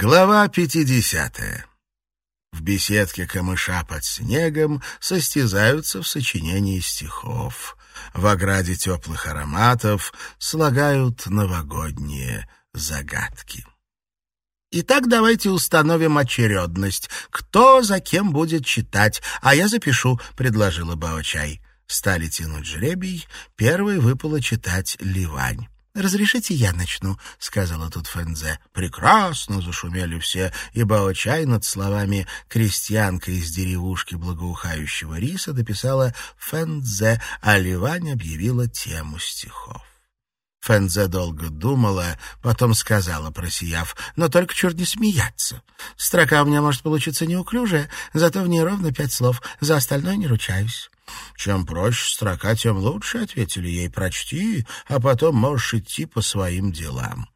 Глава 50. В беседке камыша под снегом состязаются в сочинении стихов. В ограде теплых ароматов слагают новогодние загадки. Итак, давайте установим очередность. Кто за кем будет читать, а я запишу, — предложила Баочай. Стали тянуть жребий, первой выпало читать Ливань. «Разрешите, я начну», — сказала тут Фэнзе. Прекрасно зашумели все, и Бао-чай над словами «крестьянка из деревушки благоухающего риса» дописала Фэнзе, а Ливань объявила тему стихов. Фэнзе долго думала, потом сказала, просияв, «Но только черт не смеяться. Строка у меня может получиться неуклюжая, зато в ней ровно пять слов, за остальное не ручаюсь». «Чем проще строка, тем лучше», — ответили ей, «прочти, а потом можешь идти по своим делам».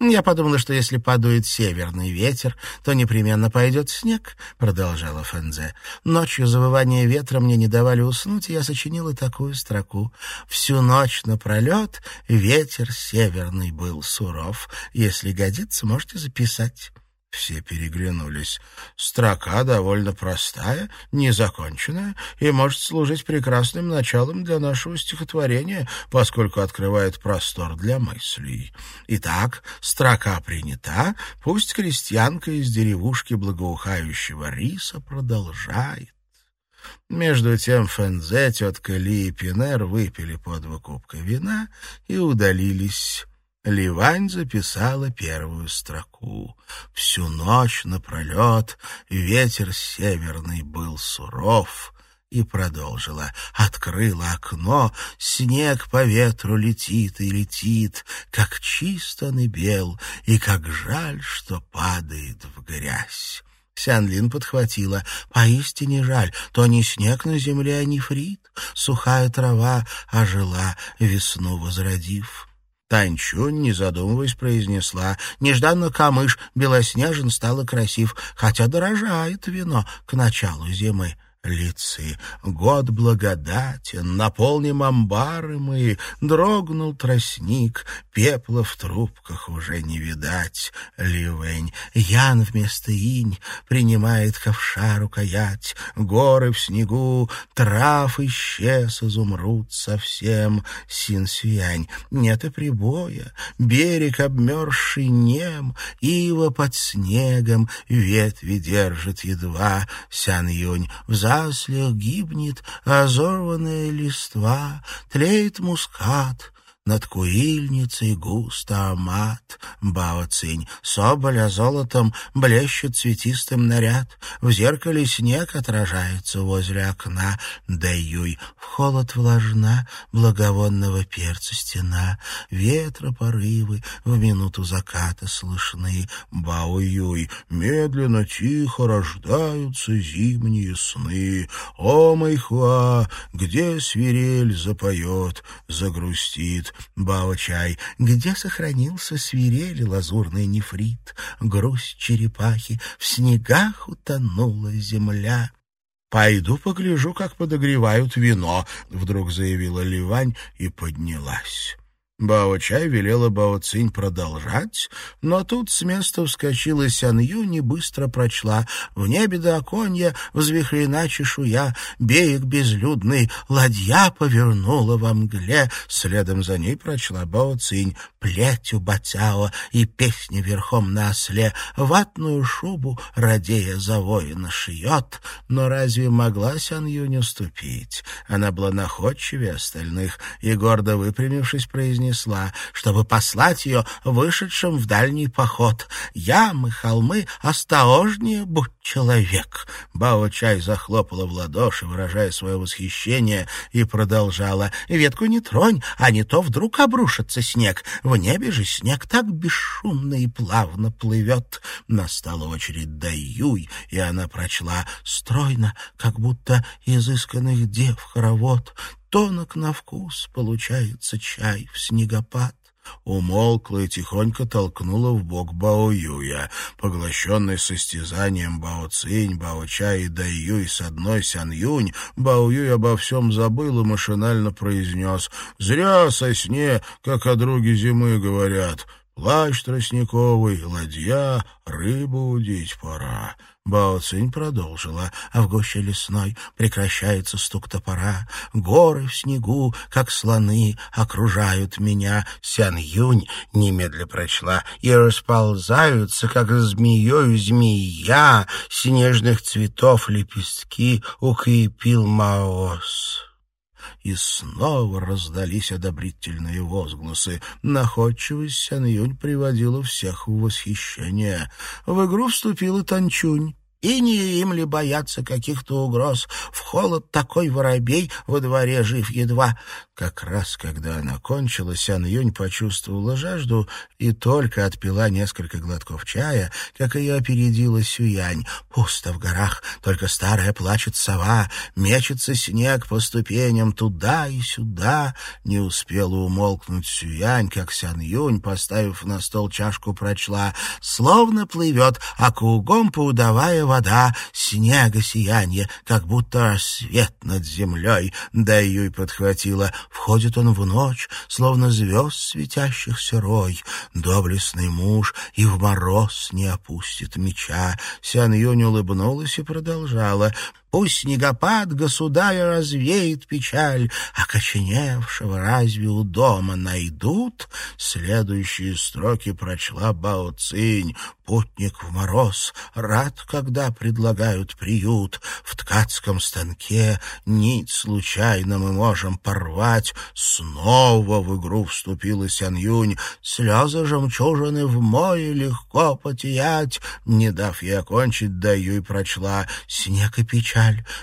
«Я подумала, что если подует северный ветер, то непременно пойдет снег», — продолжала Фензе. «Ночью завывание ветра мне не давали уснуть, и я сочинила такую строку. Всю ночь напролет ветер северный был суров. Если годится, можете записать». Все переглянулись. Строка довольно простая, незаконченная и может служить прекрасным началом для нашего стихотворения, поскольку открывает простор для мыслей. Итак, строка принята, пусть крестьянка из деревушки благоухающего риса продолжает. Между тем Фензе, тетка Ли и Пинер выпили по два кубка вина и удалились Ливань записала первую строку. Всю ночь напролет ветер северный был суров, и продолжила. Открыла окно, снег по ветру летит и летит, как чист он и бел, и как жаль, что падает в грязь. Сянлин подхватила. «Поистине жаль, то не снег на земле, а нефрит. Сухая трава ожила, весну возродив». Танчунь, не задумываясь, произнесла. Нежданно камыш белоснежен стало красив, хотя дорожает вино к началу зимы лицы. Год благодатен, наполним амбары мы, дрогнул тростник, пепла в трубках уже не видать. Ливень, Ян вместо инь принимает ковша рукоять, горы в снегу, трав исчез, изумруд совсем. Синсвянь, нет и прибоя, берег обмерзший нем, ива под снегом, ветви держит едва. Сян-юнь, в зарослях гибнет разорванная листва, тлеет мускат, над курильницей густо амат, Бао-цинь, соболя золотом блещет цветистым наряд, В зеркале снег отражается возле окна, Даюй, в холод влажна благовонного перца стена, Ветра порывы в минуту заката слышны, Бао-юй, медленно, тихо рождаются зимние сны. О, Мэйхуа, где свирель запоет, загрустит, Бао-чай, где сохранился свирели лазурный нефрит, грусть черепахи, в снегах утонула земля. «Пойду погляжу, как подогревают вино», — вдруг заявила Ливань и поднялась. Бао-чай велела Бао-цинь продолжать, но тут с места вскочила Сян Юнь и быстро прочла «В небе до оконья взвихрена чешуя, берег безлюдный, ладья повернула во мгле». Следом за ней прочла Бао-цинь «Плетью Бацао и песня верхом на осле, ватную шубу, радея за воина, шьет». Но разве могла Сян Юнь уступить? Она была находчивее остальных и, гордо выпрямившись, произнесла принесла, чтобы послать ее вышедшим в дальний поход. Ямы, холмы, осторожнее будь человек. Бао-чай захлопала в ладоши, выражая свое восхищение, и продолжала. Ветку не тронь, а не то вдруг обрушится снег. В небе же снег так бесшумно и плавно плывет. Настала очередь Даюй, и она прочла стройно, как будто изысканных дев хоровод тонок на вкус получается чай в снегопад. Умолкла и тихонько толкнула в бок Бао-Юя. Поглощенный состязанием Бао-Цинь, Бао-Чай и Дай-Юй с одной Сян-Юнь, Бао-Юй обо всем забыл и машинально произнес «Зря со сне, как о друге зимы говорят». Плащ тростниковый, ладья, рыбу удить пора. Бао Цинь продолжила, а в гуще лесной прекращается стук топора. Горы в снегу, как слоны, окружают меня. Сян Юнь немедля прочла и расползаются, как змеей змея, снежных цветов лепестки укрепил Маос и снова раздались одобрительные возгласы. Находчивость Сян Юнь приводила всех в восхищение. В игру вступил и Танчунь. И не им ли бояться каких-то угроз? В холод такой воробей во дворе жив едва. Как раз когда она кончилась, Ан Юнь почувствовала жажду и только отпила несколько глотков чая, как ее опередила Сюянь. Пусто в горах, только старая плачет сова, мечется снег по ступеням туда и сюда. Не успела умолкнуть Сюянь, как Сян Юнь, поставив на стол чашку, прочла «Словно плывет, а кругом поудавая вода, снега сияние, как будто свет над землей, да Юй подхватила. Входит он в ночь, словно звезд светящихся рой. Доблестный муж и в мороз не опустит меча. Сян Юнь улыбнулась и продолжала. Пусть снегопад государя развеет печаль, а коченевшего разве у дома найдут? Следующие строки прочла Бао Цинь. Путник в мороз, рад, когда предлагают приют. В ткацком станке нить случайно мы можем порвать. Снова в игру вступила Сян Юнь. Слезы жемчужины в море легко потеять. Не дав ей окончить, да Юй прочла. Снег и печаль,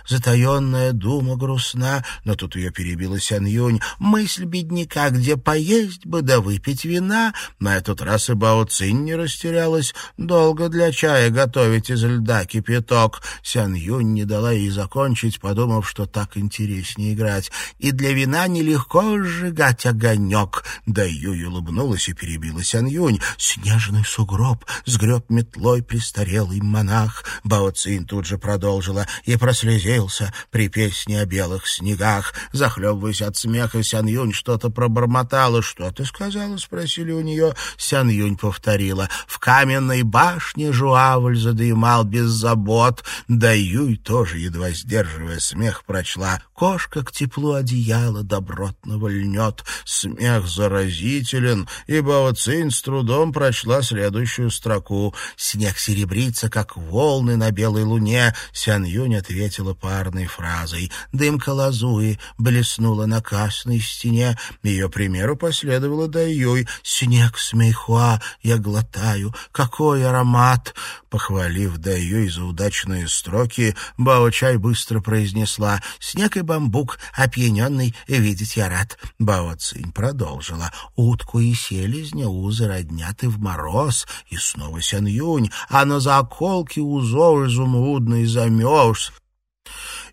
затаенная дума грустна. Но тут ее перебила Сян Юнь. Мысль бедняка, где поесть бы да выпить вина. На этот раз и Бао Цинь не растерялась. Долго для чая готовить из льда кипяток. Сян Юнь не дала ей закончить, подумав, что так интереснее играть. И для вина нелегко сжигать огонек. Да Юй улыбнулась и перебила Сян Юнь. Снежный сугроб сгреб метлой престарелый монах. Бао Цин тут же продолжила и прослезился при песне о белых снегах. Захлебываясь от смеха, Сян Юнь что-то пробормотала. «Что ты сказала?» — спросили у нее. Сян Юнь повторила. «В каменной башне Жуавль задремал без забот. Да Юй тоже, едва сдерживая смех, прочла. Кошка к теплу одеяла добротного льнет. Смех заразителен, и Бао Цинь с трудом прочла следующую строку. Снег серебрится, как волны на белой луне. Сян Юнь ответила парной фразой. Дымка лазуи блеснула на красной стене. Ее примеру последовала Даюй. Снег смейхуа я глотаю. Какой аромат!» Похвалив Даю за удачные строки, Бао-чай быстро произнесла «Снег и бамбук, опьяненный, видеть я рад». Бао-цинь продолжила «Утку и селезня узы роднят и в мороз». И снова Сян-Юнь «А на заколке узор изумрудный замерз».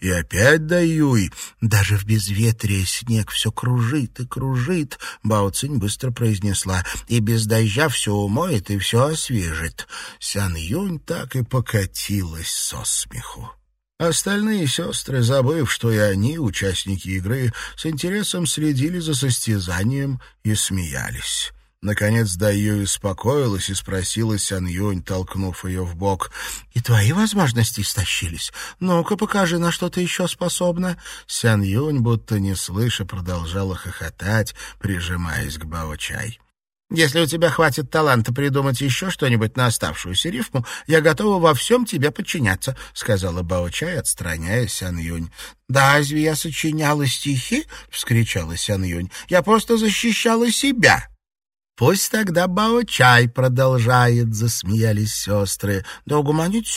И опять Даюй. Даже в безветрие снег все кружит и кружит. Бао быстро произнесла. И без дождя все умоет и все освежит. Сян Юнь так и покатилась со смеху. Остальные сестры, забыв, что и они, участники игры, с интересом следили за состязанием и смеялись. Наконец Даю успокоилась и спросила Сян Юнь, толкнув ее в бок. «И твои возможности истощились? Ну-ка, покажи, на что ты еще способна». Сян Юнь, будто не слыша, продолжала хохотать, прижимаясь к Бао-чай. «Если у тебя хватит таланта придумать еще что-нибудь на оставшуюся рифму, я готова во всем тебе подчиняться», — сказала Бао-чай, отстраняя Сян Юнь. «Да разве я сочиняла стихи?» — вскричала Сян Юнь. «Я просто защищала себя». «Пусть тогда Бао-чай продолжает», — засмеялись сестры. «Да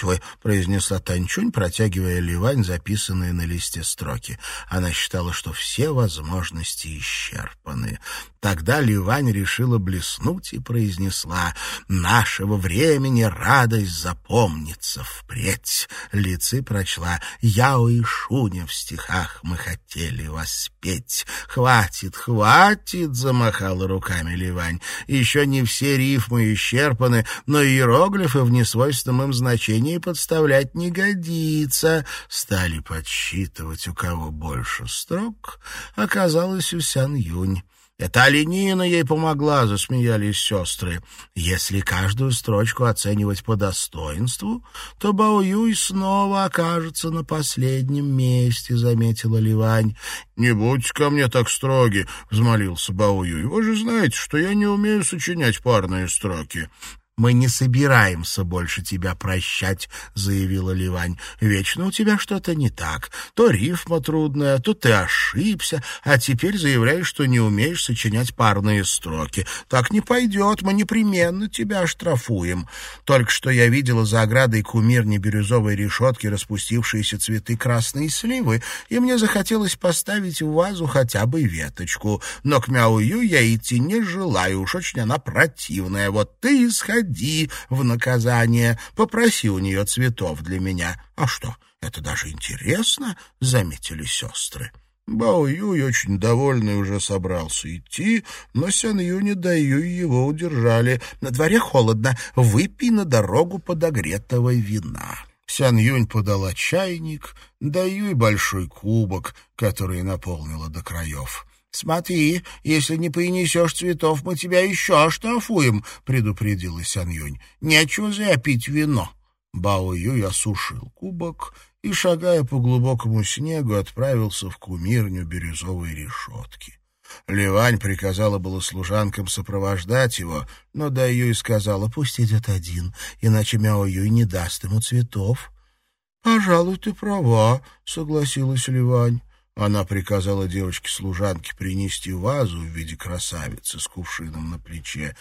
вы», — произнесла Танчунь, протягивая Ливань записанные на листе строки. Она считала, что все возможности исчерпаны. Тогда Ливань решила блеснуть и произнесла «Нашего времени радость запомнится впредь». Лицы прочла «Яо и Шуня в стихах мы хотели воспеть». «Хватит, хватит!» — замахала руками Ливань. Еще не все рифмы исчерпаны, но иероглифы в несвойственном им значении подставлять не годится. Стали подсчитывать, у кого больше строк. Оказалось, у Сян Юнь. Это оленина ей помогла, засмеялись сестры. Если каждую строчку оценивать по достоинству, то Бао Юй снова окажется на последнем месте, заметила Ливань. Не будьте ко мне так строги, взмолился Бао Юй. Вы же знаете, что я не умею сочинять парные строки. «Мы не собираемся больше тебя прощать», — заявила Ливань. «Вечно у тебя что-то не так. То рифма трудная, то ты ошибся, а теперь заявляешь, что не умеешь сочинять парные строки. Так не пойдет, мы непременно тебя оштрафуем. Только что я видела за оградой кумирни бирюзовой решетки распустившиеся цветы красной сливы, и мне захотелось поставить в вазу хотя бы веточку. Но к Мяую я идти не желаю, уж очень она противная. Вот ты исходи сходи в наказание, попроси у нее цветов для меня. А что, это даже интересно, — заметили сестры. Бао Юй, очень довольный, уже собрался идти, но Сян Юнь и Дай Юй его удержали. «На дворе холодно, выпей на дорогу подогретого вина». Сян Юнь подала чайник, Дай Юй большой кубок, который наполнила до краев. «Смотри, если не принесешь цветов, мы тебя еще оштрафуем», — предупредила Сян Юнь. «Нечего зря вино». Бао Юй осушил кубок и, шагая по глубокому снегу, отправился в кумирню бирюзовой решетки. Ливань приказала было служанкам сопровождать его, но Да Юй сказала, пусть идет один, иначе Мяо Юй не даст ему цветов. — Пожалуй, ты права, — согласилась Ливань. Она приказала девочке-служанке принести вазу в виде красавицы с кувшином на плече,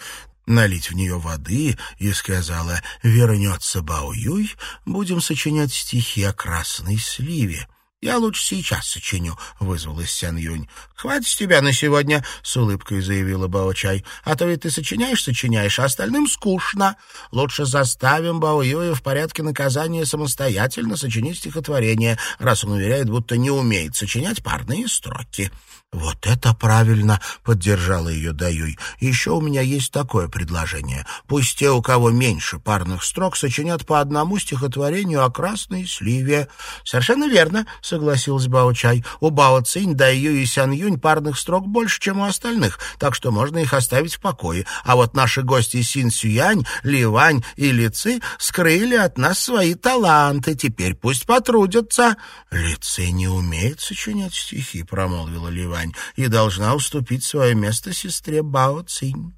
налить в нее воды и сказала «Вернется Бао-Юй, будем сочинять стихи о красной сливе». «Я лучше сейчас сочиню», — вызвалась Сян Юнь. «Хватит с тебя на сегодня», — с улыбкой заявила Бао Чай. «А то ведь ты сочиняешь, сочиняешь, а остальным скучно. Лучше заставим Бао Юя в порядке наказания самостоятельно сочинить стихотворение, раз он уверяет, будто не умеет сочинять парные строки». «Вот это правильно!» — поддержала ее Даюй. «Еще у меня есть такое предложение. Пусть те, у кого меньше парных строк, сочинят по одному стихотворению о красной сливе». «Совершенно верно», — согласилась Бао-Чай. «У Бао Цинь, Даюй и Сян Юнь парных строк больше, чем у остальных, так что можно их оставить в покое. А вот наши гости Син Сюянь, Ли Вань и Ли Ци скрыли от нас свои таланты. Теперь пусть потрудятся». «Ли Ци не умеет сочинять стихи», — промолвила Ли Вань. Юань и должна уступить свое место сестре Бао Цинь.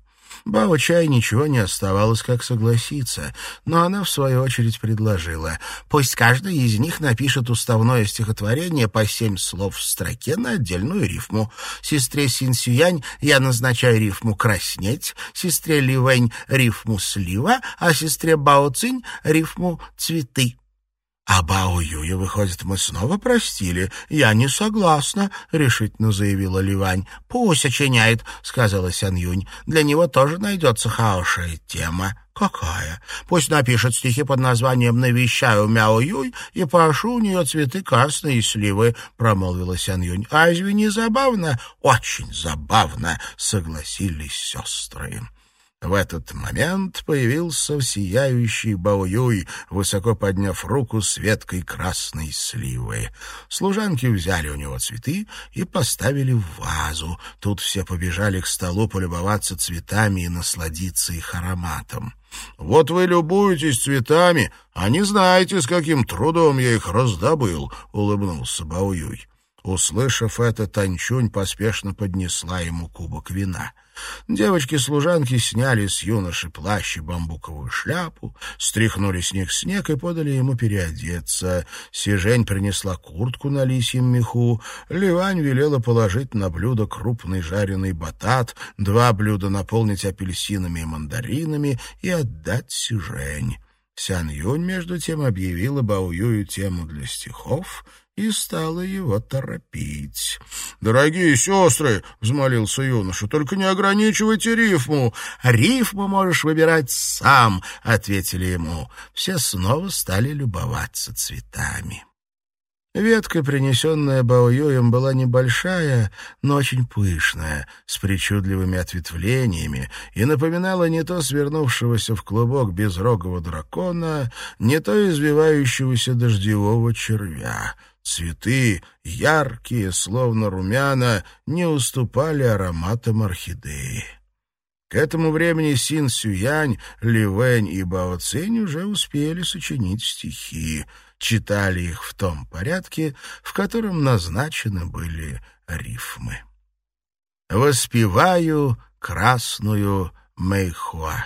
Бао Чай ничего не оставалось, как согласиться, но она, в свою очередь, предложила. Пусть каждый из них напишет уставное стихотворение по семь слов в строке на отдельную рифму. Сестре Син Сюянь я назначаю рифму «краснеть», сестре Ли Вэнь — рифму «слива», а сестре Бао Цинь — рифму «цветы». «А Бао Юя, выходит, мы снова простили? Я не согласна», — решительно заявила Ливань. «Пусть очиняет», — сказала Сян Юнь. «Для него тоже найдется хорошая тема». «Какая? Пусть напишет стихи под названием «Навещаю Мяо Юй» и прошу у нее цветы красные сливы», — промолвила Сян Юнь. «А разве не забавно?» «Очень забавно», — согласились сестры. В этот момент появился сияющий Баоюй, высоко подняв руку с веткой красной сливы. Служанки взяли у него цветы и поставили в вазу. Тут все побежали к столу полюбоваться цветами и насладиться их ароматом. «Вот вы любуетесь цветами, а не знаете, с каким трудом я их раздобыл», — улыбнулся Баоюй. Услышав это, Танчунь поспешно поднесла ему кубок вина — Девочки-служанки сняли с юноши плащ и бамбуковую шляпу, стряхнули с них снег и подали ему переодеться. Сижень принесла куртку на лисьем меху. Ливань велела положить на блюдо крупный жареный батат, два блюда наполнить апельсинами и мандаринами и отдать Сижень. Сян Юнь, между тем, объявила Бао Юю тему для стихов — и стала его торопить. «Дорогие сестры!» — взмолился юноша. «Только не ограничивайте рифму!» «Рифму можешь выбирать сам!» — ответили ему. Все снова стали любоваться цветами. Ветка, принесенная Баоюем, была небольшая, но очень пышная, с причудливыми ответвлениями, и напоминала не то свернувшегося в клубок безрогого дракона, не то извивающегося дождевого червя. Цветы, яркие, словно румяна, не уступали ароматам орхидеи. К этому времени Син Сюянь, Ли Вэнь и Бао Цинь уже успели сочинить стихи, читали их в том порядке, в котором назначены были рифмы. «Воспеваю красную Мэйхуа».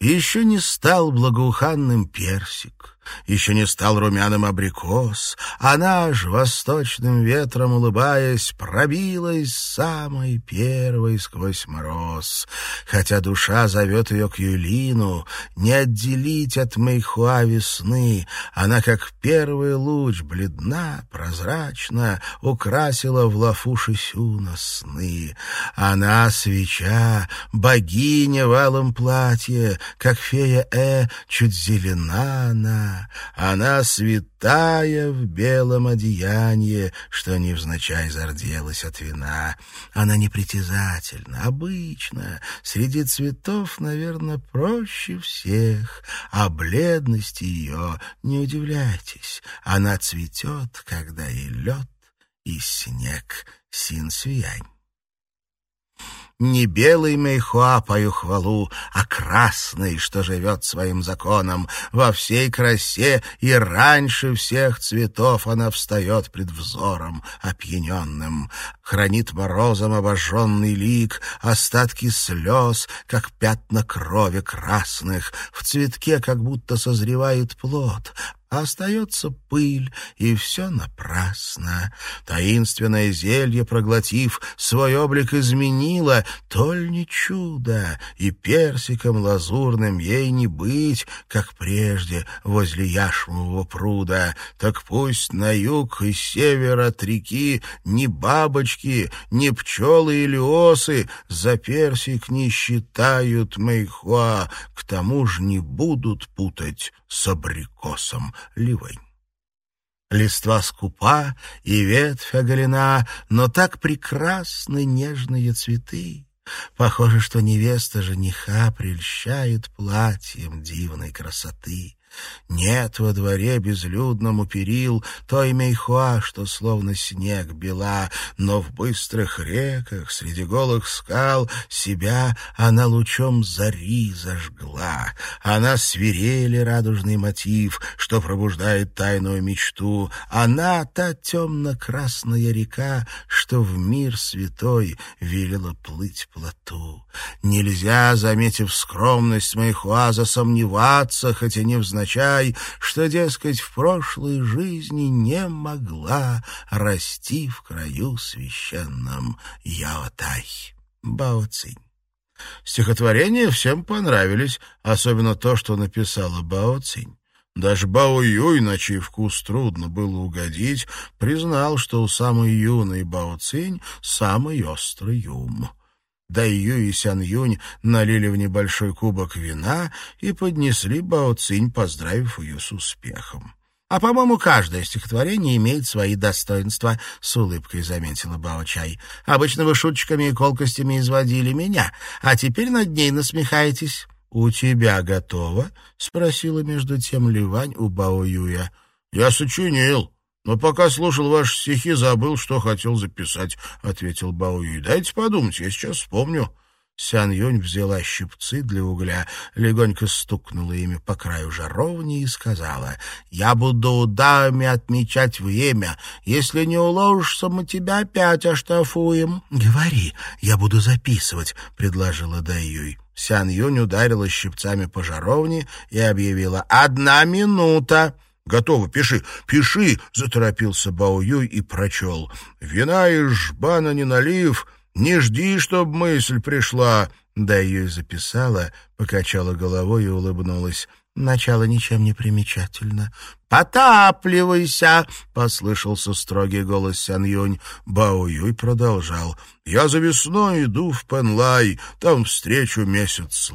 Еще не стал благоуханным персик, еще не стал румяным абрикос, она ж, восточным ветром улыбаясь, пробилась самой первой сквозь мороз. Хотя душа зовет ее к Юлину, не отделить от Мэйхуа весны, она, как первый луч, бледна, прозрачна, украсила в лафуши Сюна сны. Она свеча, богиня в алом платье, как фея Э, чуть зелена она, она святая в белом одеянии, что невзначай зарделась от вина. Она непритязательна, обычна, среди цветов, наверное, проще всех, а бледности ее не удивляйтесь. Она цветет, когда и лед, и снег син-сюянь. Не белый Мейхуа пою хвалу, а красный, что живет своим законом. Во всей красе и раньше всех цветов она встает пред взором опьяненным. Хранит морозом обожженный лик, остатки слез, как пятна крови красных. В цветке как будто созревает плод, а остается пыль, и все напрасно. Таинственное зелье, проглотив, свой облик изменило, толь не чудо, и персиком лазурным ей не быть, как прежде возле яшмового пруда. Так пусть на юг и север от реки ни бабочки, ни пчелы или осы за персик не считают Мэйхуа, к тому же не будут путать с абрикосом ливень. Листва скупа и ветвь оголена, но так прекрасны нежные цветы. Похоже, что невеста жениха прельщает платьем дивной красоты. Нет во дворе безлюдному перил той мейхуа, что словно снег бела, но в быстрых реках среди голых скал себя она лучом зари зажгла. Она свирели радужный мотив, что пробуждает тайную мечту. Она та темно-красная река, что в мир святой велела плыть плоту. Нельзя, заметив скромность мейхуа, засомневаться, хотя не в невзначай, что, дескать, в прошлой жизни не могла расти в краю священном Яотай. Бао Цинь. Стихотворения всем понравились, особенно то, что написала Бао Цинь. Даже Бао Юй, на чей вкус трудно было угодить, признал, что у самой юной Бао Цинь самый острый ум. Дайю и Сян Юнь налили в небольшой кубок вина и поднесли Бао Цинь, поздравив ее с успехом. «А, по-моему, каждое стихотворение имеет свои достоинства», — с улыбкой заметила Бао-чай. «Обычно вы шуточками и колкостями изводили меня, а теперь над ней насмехаетесь». «У тебя готово?» — спросила между тем Ливань у Бао-Юя. «Я сочинил», «Но пока слушал ваши стихи, забыл, что хотел записать», — ответил Баоюй. «Дайте подумать, я сейчас вспомню». Сян Юнь взяла щипцы для угля, легонько стукнула ими по краю жаровни и сказала, «Я буду ударами отмечать время. Если не уложишься, мы тебя опять оштрафуем». «Говори, я буду записывать», — предложила Даюй. Сян Юнь ударила щипцами по жаровне и объявила, «Одна минута». «Готово, пиши, пиши!» — заторопился Бао Юй и прочел. «Вина и жбана не налив, не жди, чтоб мысль пришла». Да ее записала, покачала головой и улыбнулась. Начало ничем не примечательно. «Потапливайся!» — послышался строгий голос Сян Юнь. Бао Юй продолжал. «Я за весной иду в Пенлай, там встречу месяц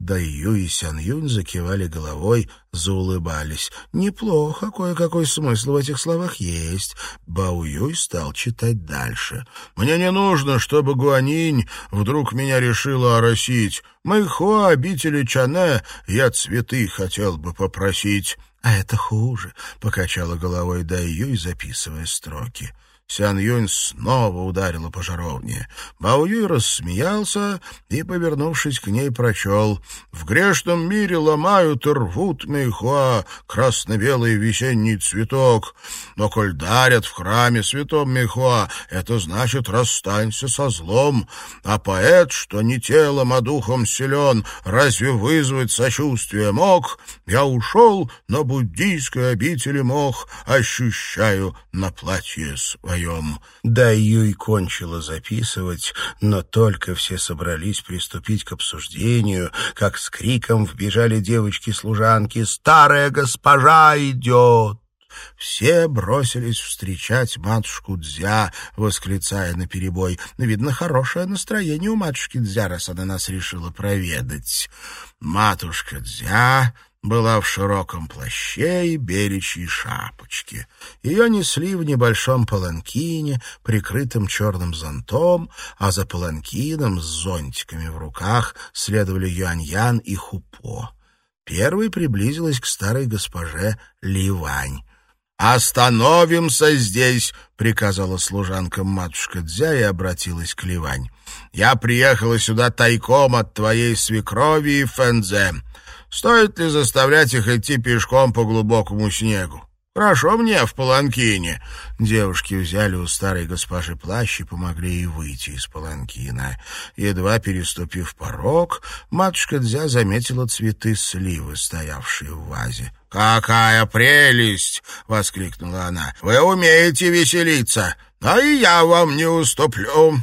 сла». Даю и Сян Юнь закивали головой, заулыбались. Неплохо, кое-какой смысл в этих словах есть. Бао Юй стал читать дальше. «Мне не нужно, чтобы Гуанинь вдруг меня решила оросить. Мэйхуа обители Чане я цветы хотел бы попросить». «А это хуже», — покачала головой Дай Юй, записывая строки. Сян Юнь снова ударила по жаровне. Бао Юй рассмеялся и, повернувшись к ней, прочел. «В грешном мире ломают и рвут Мейхуа, красно-белый весенний цветок. Но коль дарят в храме святом Мейхуа, это значит расстанься со злом. А поэт, что не телом, а духом силен, разве вызвать сочувствие мог? Я ушел, но буддийской обители мог, ощущаю на платье свое своем. Да, Юй кончила записывать, но только все собрались приступить к обсуждению, как с криком вбежали девочки-служанки «Старая госпожа идет!» Все бросились встречать матушку Дзя, восклицая наперебой. Видно, хорошее настроение у матушки Дзя, раз она нас решила проведать. Матушка Дзя была в широком плаще и беречьей шапочке. Ее несли в небольшом паланкине, прикрытым черным зонтом, а за паланкином с зонтиками в руках следовали Юань-Ян и Хупо. Первой приблизилась к старой госпоже Ливань. «Остановимся здесь!» — приказала служанка матушка Дзя и обратилась к Ливань. «Я приехала сюда тайком от твоей свекрови и Фэнзе. Стоит ли заставлять их идти пешком по глубокому снегу? Хорошо мне в паланкине. Девушки взяли у старой госпожи плащ и помогли ей выйти из паланкина. Едва переступив порог, матушка Дзя заметила цветы сливы, стоявшие в вазе. «Какая прелесть!» — воскликнула она. «Вы умеете веселиться, а и я вам не уступлю.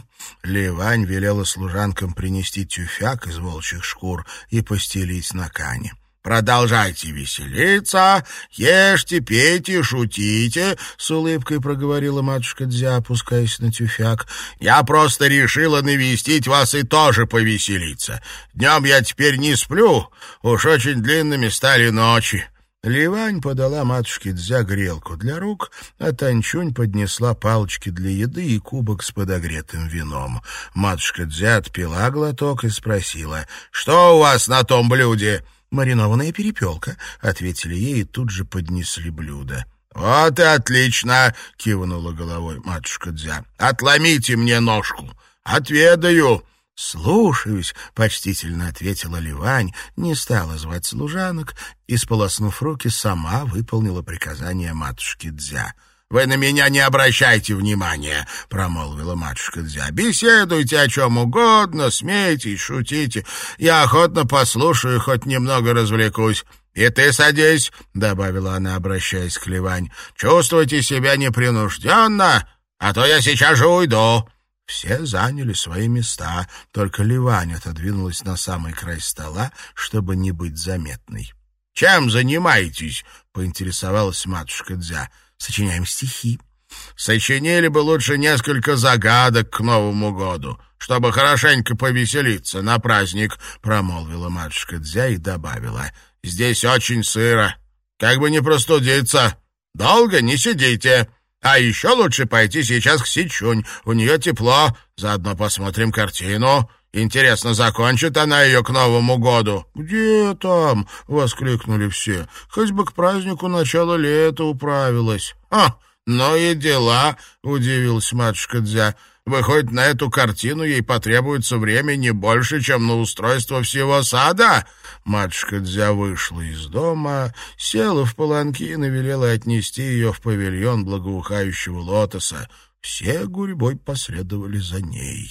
Ливань велела служанкам принести тюфяк из волчьих шкур и постелить на кане. «Продолжайте веселиться, ешьте, пейте, шутите», — с улыбкой проговорила матушка Дзя, опускаясь на тюфяк. «Я просто решила навестить вас и тоже повеселиться. Днем я теперь не сплю, уж очень длинными стали ночи. Ливань подала матушке Дзя грелку для рук, а Танчунь поднесла палочки для еды и кубок с подогретым вином. Матушка Дзя отпила глоток и спросила, «Что у вас на том блюде?» «Маринованная перепелка», — ответили ей и тут же поднесли блюдо. «Вот и отлично!» — кивнула головой матушка Дзя. «Отломите мне ножку! Отведаю!» «Слушаюсь», — почтительно ответила Ливань, не стала звать служанок и, сполоснув руки, сама выполнила приказание матушки Дзя. «Вы на меня не обращайте внимания», — промолвила матушка Дзя. «Беседуйте о чем угодно, смейтесь, шутите. Я охотно послушаю, хоть немного развлекусь. «И ты садись», — добавила она, обращаясь к Ливань. «Чувствуйте себя непринужденно, а то я сейчас же уйду». Все заняли свои места, только Ливань отодвинулась на самый край стола, чтобы не быть заметной. — Чем занимаетесь? — поинтересовалась матушка Дзя. — Сочиняем стихи. — Сочинили бы лучше несколько загадок к Новому году, чтобы хорошенько повеселиться на праздник, — промолвила матушка Дзя и добавила. — Здесь очень сыро. Как бы не простудиться. Долго не сидите. А еще лучше пойти сейчас к Сичунь. У нее тепло. Заодно посмотрим картину. Интересно, закончит она ее к Новому году?» «Где там?» — воскликнули все. «Хоть бы к празднику начала лета управилась». «А, ну и дела!» — удивилась матушка Дзя. Выходит, на эту картину ей потребуется время не больше, чем на устройство всего сада. Матушка Дзя вышла из дома, села в паланкин и велела отнести ее в павильон благоухающего лотоса. Все гурьбой последовали за ней.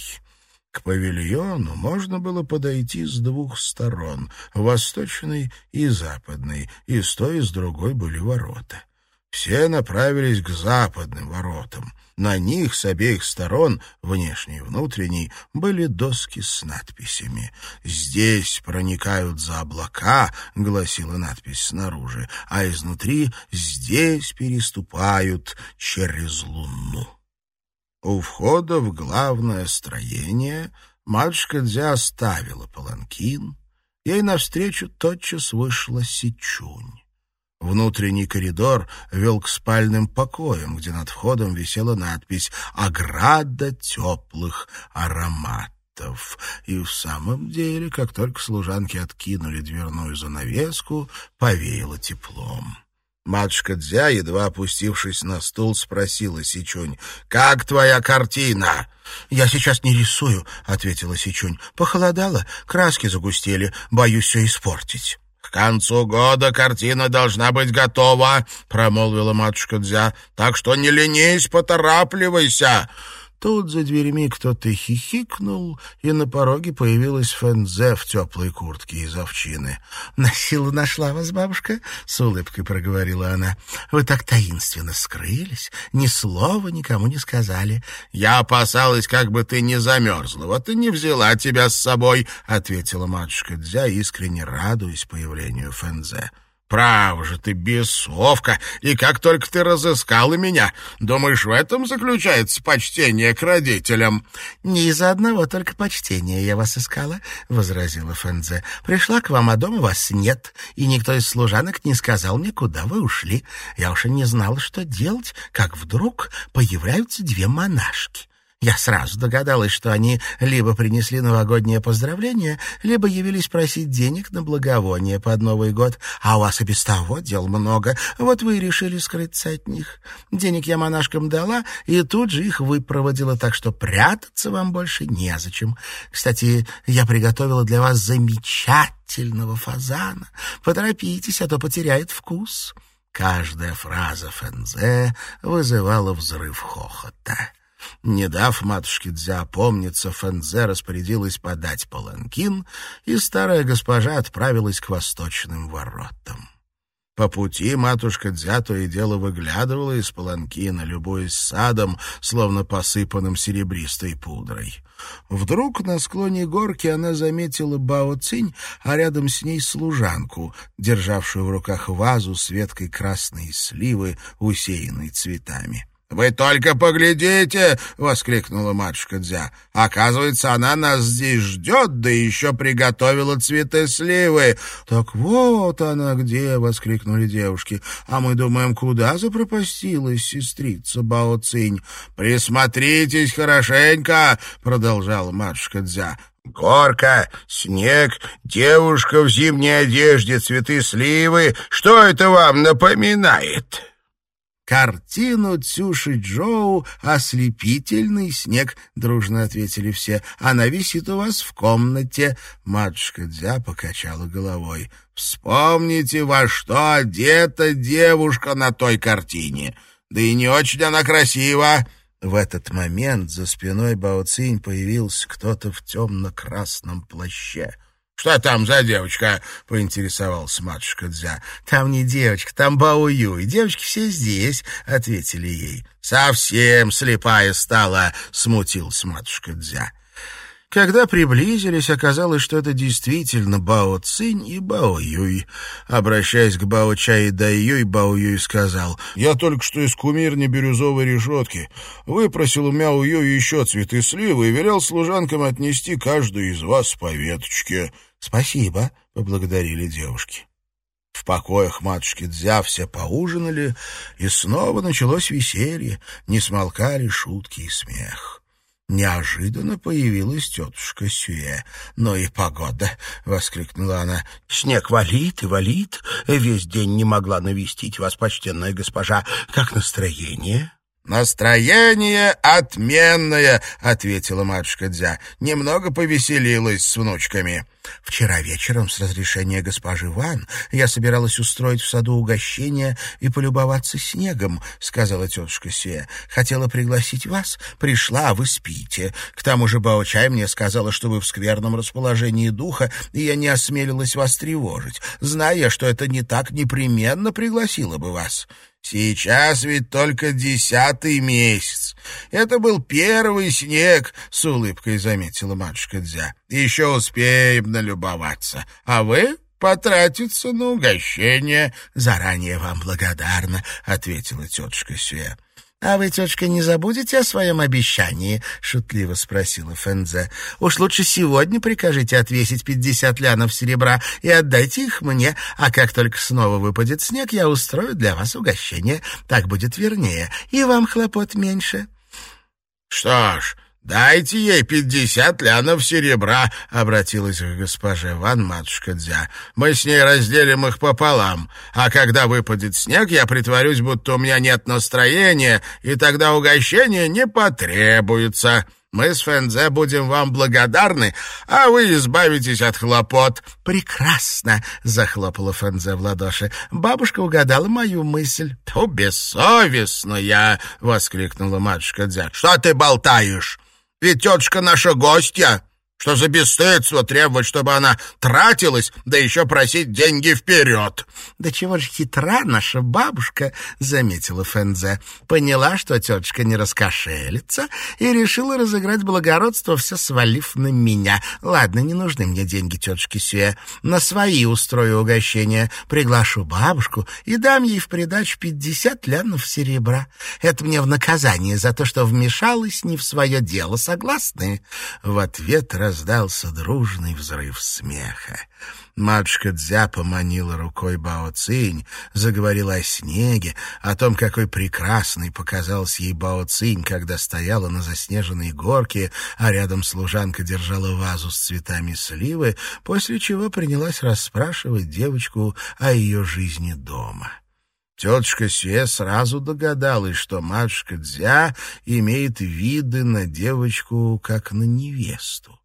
К павильону можно было подойти с двух сторон, восточной и западной, и с той и с другой были ворота. Все направились к западным воротам. На них с обеих сторон, внешней и внутренней, были доски с надписями. «Здесь проникают за облака», — гласила надпись снаружи, а изнутри «здесь переступают через луну». У входа в главное строение матушка Дзя оставила паланкин ей навстречу тотчас вышла Сичунь. Внутренний коридор вел к спальным покоям, где над входом висела надпись «Ограда теплых ароматов». И в самом деле, как только служанки откинули дверную занавеску, повеяло теплом. Матушка Дзя, едва опустившись на стул, спросила Сичунь, «Как твоя картина?» «Я сейчас не рисую», — ответила Сичунь. «Похолодало, краски загустели, боюсь все испортить». «К концу года картина должна быть готова», — промолвила матушка Дзя. «Так что не ленись, поторапливайся». Тут за дверьми кто-то хихикнул, и на пороге появилась Фэнзе в теплой куртке из овчины. «На силу нашла вас, бабушка?» — с улыбкой проговорила она. «Вы так таинственно скрылись, ни слова никому не сказали». «Я опасалась, как бы ты не замерзла, вот и не взяла тебя с собой», — ответила матушка Дзя, искренне радуясь появлению Фэнзе. Право же ты бесовка, и как только ты разыскала меня, думаешь, в этом заключается почтение к родителям?» «Не из-за одного только почтения я вас искала», — возразила Фэнзе. «Пришла к вам, а дома вас нет, и никто из служанок не сказал мне, куда вы ушли. Я уж и не знала, что делать, как вдруг появляются две монашки». Я сразу догадалась, что они либо принесли новогоднее поздравление, либо явились просить денег на благовоние под Новый год. А у вас и без того дел много. Вот вы и решили скрыться от них. Денег я монашкам дала, и тут же их выпроводила, так что прятаться вам больше незачем. Кстати, я приготовила для вас замечательного фазана. Поторопитесь, а то потеряет вкус». Каждая фраза Фензе вызывала взрыв хохота. Не дав матушке Дзя опомниться, Фэнзе распорядилась подать паланкин, и старая госпожа отправилась к восточным воротам. По пути матушка Дзя то и дело выглядывала из паланкина, любуясь садом, словно посыпанным серебристой пудрой. Вдруг на склоне горки она заметила Бао Цинь, а рядом с ней служанку, державшую в руках вазу с веткой красной сливы, усеянной цветами. «Вы только поглядите!» — воскликнула матушка Дзя. «Оказывается, она нас здесь ждет, да еще приготовила цветы сливы!» «Так вот она где!» — воскликнули девушки. «А мы думаем, куда запропастилась сестрица Бао Цинь?» «Присмотритесь хорошенько!» — продолжала матушка Дзя. Горка, снег, девушка в зимней одежде, цветы сливы. Что это вам напоминает?» «Картину Цюши Джоу «Ослепительный снег», — дружно ответили все. «Она висит у вас в комнате». Матушка Дзя покачала головой. «Вспомните, во что одета девушка на той картине. Да и не очень она красива». В этот момент за спиной Бао Цинь появился кто-то в темно-красном плаще — «Что там за девочка?» — поинтересовался матушка Дзя. «Там не девочка, там Бао Юй. Девочки все здесь», — ответили ей. «Совсем слепая стала», — смутилась матушка Дзя. Когда приблизились, оказалось, что это действительно Бао Цинь и Бао Юй. Обращаясь к Бао Чай и Дай Юй, Бао Юй сказал, «Я только что из кумирни бирюзовой решетки выпросил у Мяо Юй еще цветы сливы и велел служанкам отнести каждую из вас по веточке». «Спасибо», — поблагодарили девушки. В покоях матушки Дзя все поужинали, и снова началось веселье, не смолкали шутки и смех. Неожиданно появилась тетушка Сюэ. «Ну и погода!» — воскликнула она. «Снег валит и валит. Весь день не могла навестить вас, почтенная госпожа. Как настроение?» «Настроение отменное», — ответила матушка Дзя. «Немного повеселилась с внучками». «Вчера вечером, с разрешения госпожи Ван, я собиралась устроить в саду угощение и полюбоваться снегом», — сказала тетушка Се. «Хотела пригласить вас. Пришла, а вы спите. К тому же Баочай мне сказала, что вы в скверном расположении духа, и я не осмелилась вас тревожить. Зная, что это не так, непременно пригласила бы вас». Сейчас ведь только десятый месяц. Это был первый снег, — с улыбкой заметила матушка Дзя. Еще успеем налюбоваться. А вы потратиться на угощение. Заранее вам благодарна, — ответила тетушка Сюэ. «А вы, тетушка, не забудете о своем обещании?» — шутливо спросила Фэнзе. «Уж лучше сегодня прикажите отвесить пятьдесят лянов серебра и отдайте их мне, а как только снова выпадет снег, я устрою для вас угощение. Так будет вернее, и вам хлопот меньше». «Что ж, «Дайте ей пятьдесят лянов серебра», — обратилась к госпоже Ван матушка Дзя. «Мы с ней разделим их пополам, а когда выпадет снег, я притворюсь, будто у меня нет настроения, и тогда угощение не потребуется». Мы с Фэнзе будем вам благодарны, а вы избавитесь от хлопот». «Прекрасно!» — захлопала Фэнзе в ладоши. «Бабушка угадала мою мысль». «То бессовестная!» — воскликнула матушка Дзя. «Что ты болтаешь? Ведь тетушка наша гостья. Что за бесстыдство требовать, чтобы она тратилась, да еще просить деньги вперед? — Да чего же хитра наша бабушка, — заметила Фэнзе. Поняла, что тетушка не раскошелится, и решила разыграть благородство, все свалив на меня. Ладно, не нужны мне деньги тетушки Сюэ. На свои устрою угощение. Приглашу бабушку и дам ей в придачу пятьдесят лянов серебра. Это мне в наказание за то, что вмешалась не в свое дело. Согласны? В ответ раздался дружный взрыв смеха. Матушка Дзя поманила рукой Бао Цинь, заговорила о снеге, о том, какой прекрасной показался ей Бао Цинь, когда стояла на заснеженной горке, а рядом служанка держала вазу с цветами сливы, после чего принялась расспрашивать девочку о ее жизни дома. Тетушка Сюэ сразу догадалась, что матушка Дзя имеет виды на девочку, как на невесту.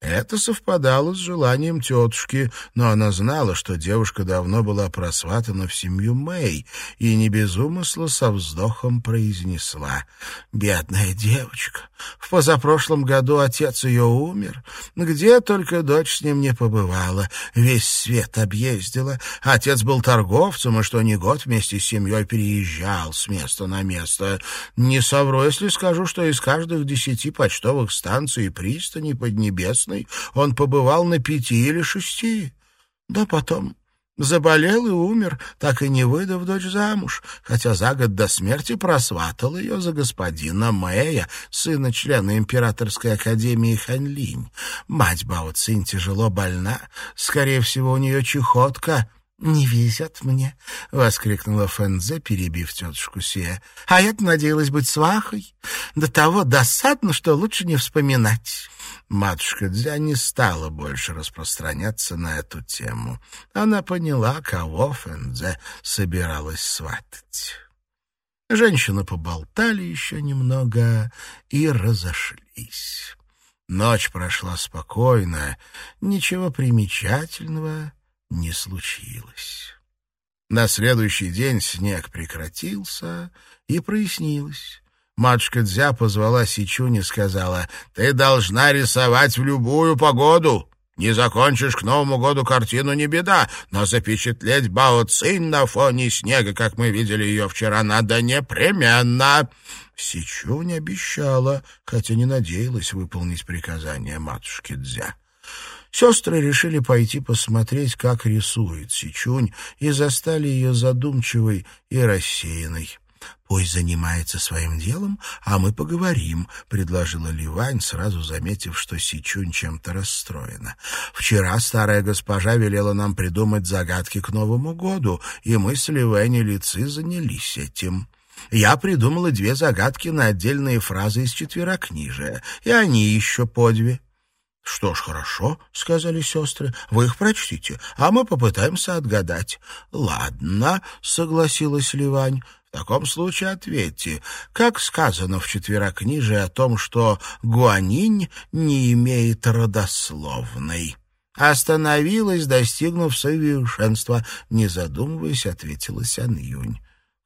Это совпадало с желанием тетушки, но она знала, что девушка давно была просватана в семью Мэй, и не без умысла со вздохом произнесла. «Бедная девочка! В позапрошлом году отец ее умер. Где только дочь с ним не побывала. Весь свет объездила. Отец был торговцем, и что ни год вместе с семьей переезжал с места на место. Не совру, если скажу, что из каждых десяти почтовых станций и пристаней Поднебесной он побывал на пяти или шести. Да потом Заболел и умер, так и не выдав дочь замуж, хотя за год до смерти просватал ее за господина Мэя, сына члена Императорской академии Ханлинь. Мать Бао Цинь тяжело больна, скорее всего, у нее чехотка. «Не везет мне!» — воскликнула Фэнзе, перебив тетушку Сия. «А я-то надеялась быть свахой. До того досадно, что лучше не вспоминать». Матушка Дзя не стала больше распространяться на эту тему. Она поняла, кого Фэнзе собиралась сватать. Женщины поболтали еще немного и разошлись. Ночь прошла спокойно, ничего примечательного не случилось. На следующий день снег прекратился и прояснилось. Матушка Дзя позвала Сичунь и сказала, «Ты должна рисовать в любую погоду. Не закончишь к Новому году картину, не беда, но запечатлеть Бао Цинь на фоне снега, как мы видели ее вчера, надо непременно». Сичунь обещала, хотя не надеялась выполнить приказание матушки Дзя. Сестры решили пойти посмотреть, как рисует Сичунь, и застали ее задумчивой и рассеянной. «Пусть занимается своим делом, а мы поговорим», — предложила Ливань, сразу заметив, что Сичунь чем-то расстроена. «Вчера старая госпожа велела нам придумать загадки к Новому году, и мы с Ливань и Лицы занялись этим». Я придумала две загадки на отдельные фразы из четверокнижия, и они еще по две. «Что ж, хорошо», — сказали сестры, — «вы их прочтите, а мы попытаемся отгадать». «Ладно», — согласилась Ливань, — «в таком случае ответьте, как сказано в четверокнижии о том, что гуанинь не имеет родословной?» «Остановилась, достигнув совершенства», — не задумываясь, ответила Сян Юнь.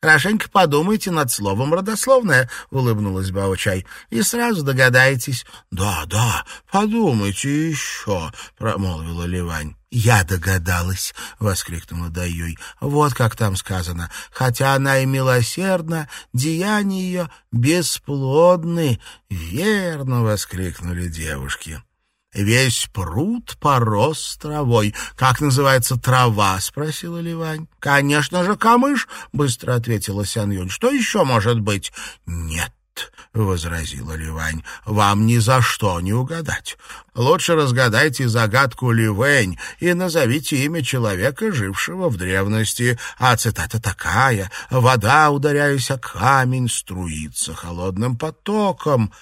«Хорошенько подумайте над словом «родословное», — улыбнулась Баучай, — «и сразу догадаетесь». «Да, да, подумайте еще», — промолвила Ливань. «Я догадалась», — воскликнула Даюй. «Вот как там сказано. Хотя она и милосердна, деяния ее бесплодны». «Верно», — воскликнули девушки. Весь пруд порос травой. «Как называется трава?» — спросила Ливань. «Конечно же, камыш», — быстро ответила Сян Юнь. «Что еще может быть?» «Нет». — возразила Ливань, — «вам ни за что не угадать. Лучше разгадайте загадку Ливень и назовите имя человека, жившего в древности. А цитата такая «Вода, ударяясь о камень, струится холодным потоком».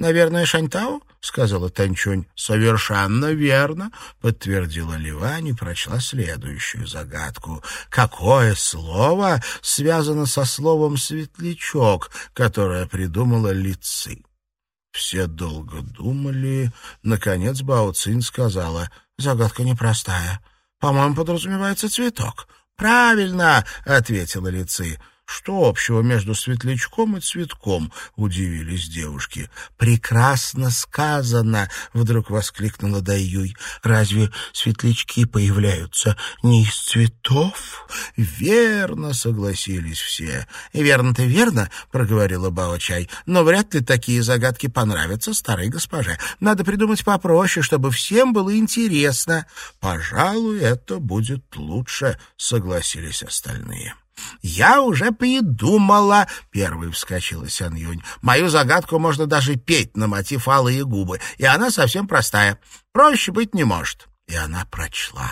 Наверное, Шаньтау? — сказала Танчунь. — Совершенно верно, — подтвердила Ливань и прочла следующую загадку. Какое слово связано со словом «светлячок», которое придумала Лицы? Все долго думали. Наконец Бао Цинь сказала, «Загадка непростая. По-моему, подразумевается цветок». «Правильно!» — ответила Лицы. «Что общего между светлячком и цветком?» — удивились девушки. «Прекрасно сказано!» — вдруг воскликнула Даюй. «Разве светлячки появляются не из цветов?» «Верно!» — согласились все. «Верно-то верно!» — проговорила Бао-чай. «Но вряд ли такие загадки понравятся старой госпоже. Надо придумать попроще, чтобы всем было интересно». «Пожалуй, это будет лучше», — согласились остальные. «Я уже придумала!» — первой вскочила Сян Юнь. «Мою загадку можно даже петь на мотив алые губы, и она совсем простая. Проще быть не может». И она прочла.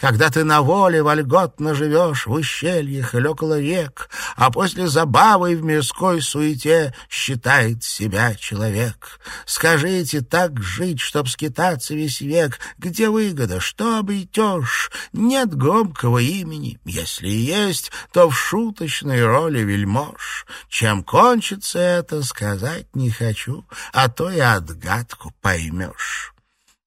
«Когда ты на воле вольготно живешь в ущельях или около рек, а после забавы в мирской суете считает себя человек. Скажите, так жить, чтоб скитаться весь век, где выгода, что обретешь? Нет громкого имени. Если есть, то в шуточной роли вельмож. Чем кончится это, сказать не хочу, а то и отгадку поймешь».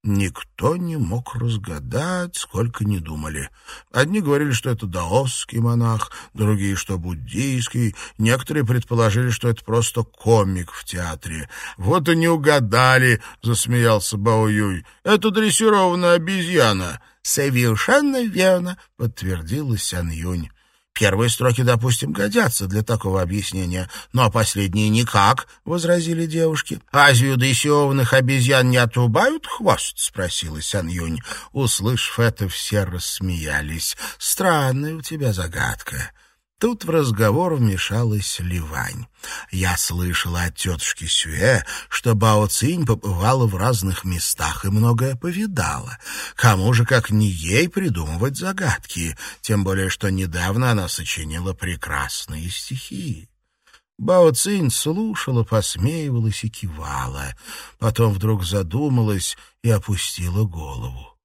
Никто не мог разгадать, сколько ни думали. Одни говорили, что это даосский монах, другие, что буддийский. Некоторые предположили, что это просто комик в театре. «Вот и не угадали», — засмеялся Бао Юй. «Это дрессированная обезьяна». «Совершенно верно», — подтвердила Сян Юнь. Первые строки, допустим, годятся для такого объяснения, но последние никак, — возразили девушки. — у дрессированных обезьян не отрубают хвост? — спросила Сян Юнь. Услышав это, все рассмеялись. — Странная у тебя загадка. Тут в разговор вмешалась Ливань. Я слышала от тетушки Сюэ, что Бао Цинь побывала в разных местах и многое повидала. Кому же, как не ей, придумывать загадки, тем более, что недавно она сочинила прекрасные стихи. Бао Цинь слушала, посмеивалась и кивала. Потом вдруг задумалась и опустила голову.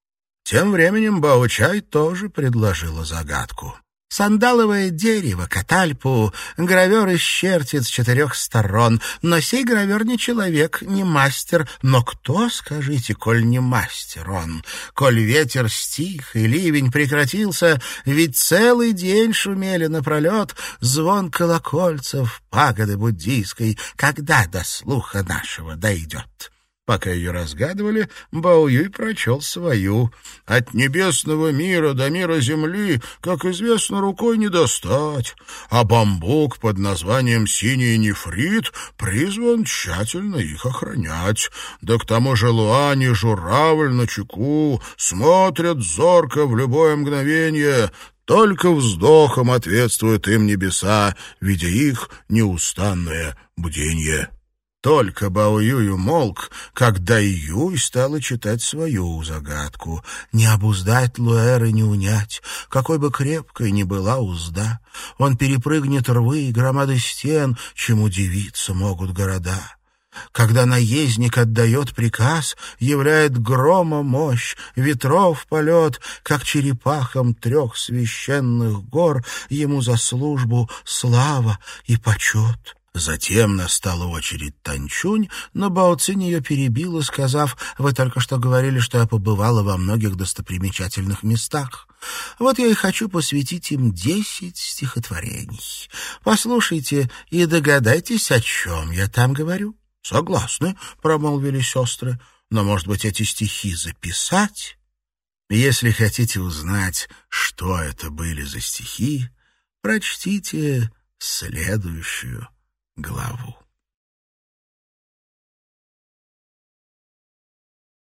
Тем временем Бао Чай тоже предложила загадку. Сандаловое дерево, катальпу, гравер исчертит с четырех сторон, но сей гравер не человек, не мастер. Но кто, скажите, коль не мастер он? Коль ветер стих и ливень прекратился, ведь целый день шумели напролет звон колокольцев пагоды буддийской, когда до слуха нашего дойдет. Пока ее разгадывали, Бао Юй прочел свою. «От небесного мира до мира земли, как известно, рукой не достать, а бамбук под названием «синий нефрит» призван тщательно их охранять. Да к тому же луань и журавль на чеку смотрят зорко в любое мгновение». Только вздохом ответствуют им небеса, видя их неустанное бдение. Только Бао Юй умолк, когда Юй стала читать свою загадку. Не обуздать Луэр и не унять, какой бы крепкой ни была узда. Он перепрыгнет рвы и громады стен, чем удивиться могут города. Когда наездник отдает приказ, являет грома мощь, ветров полет, как черепахам трех священных гор, ему за службу слава и почет. Затем настала очередь Танчунь, но Баоцинь ее перебила, сказав, «Вы только что говорили, что я побывала во многих достопримечательных местах. Вот я и хочу посвятить им десять стихотворений. Послушайте и догадайтесь, о чем я там говорю». «Согласны», — промолвили сестры, «но, может быть, эти стихи записать?» Если хотите узнать, что это были за стихи, прочтите следующую главу.